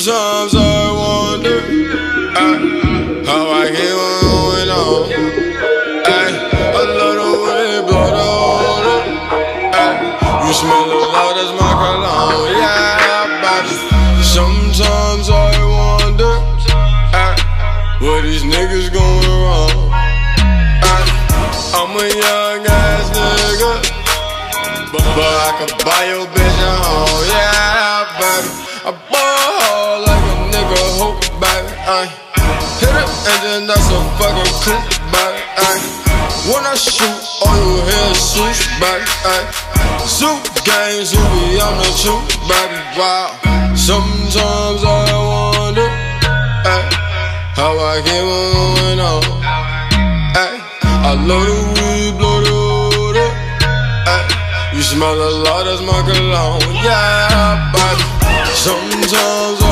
Sometimes I wonder uh, how I get going on. Ay, I love the way they blow the odor. Ay, you smell a lot, that's my cologne. Yeah, baby. Sometimes I wonder ay, where these niggas going wrong. Ay, I'm a young ass nigga, but, I can buy your bitch a home. Yeah, baby. I Ay. Hit it and then that's a fucking coupe, baby. Ay. When I shoot, all you hear is swoosh, baby. Ay. Zoo gang, Zoovie, I'm the truth, baby. Wow. Sometimes I wonder ay, how I get going on. Ay. I love the weed, blow the odor. Ay. You smell a lot, that's my cologne. Yeah, baby. Sometimes I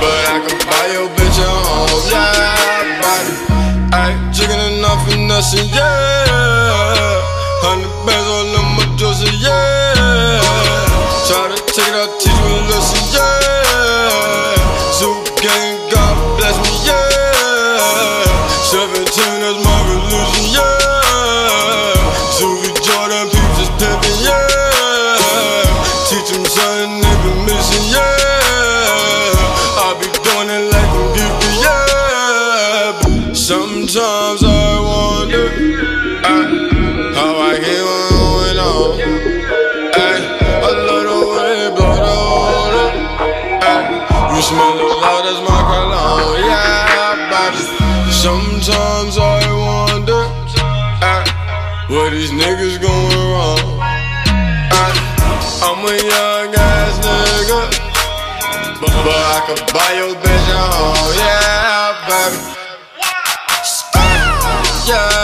but I can buy your bitch a home. Yeah, body. Ay, chicken enough finesse, yeah. Hundred bands all in my jersey, yeah. Try to take it out, teach me a lesson, yeah. Zoo gang, God bless me, yeah. Seventeen, that's my religion, yeah. Zoogie Jordan, peeps is yeah. Teach them something Sometimes I wonder uh, how I get going on. Ay, I love the way they blow the. Ay, you smell a lot, that's my cologne, yeah, baby. Sometimes I wonder uh, ay, where these niggas going wrong. Ay, uh, I'm a young ass nigga, but, I can buy your bitch a home, yeah. yeah.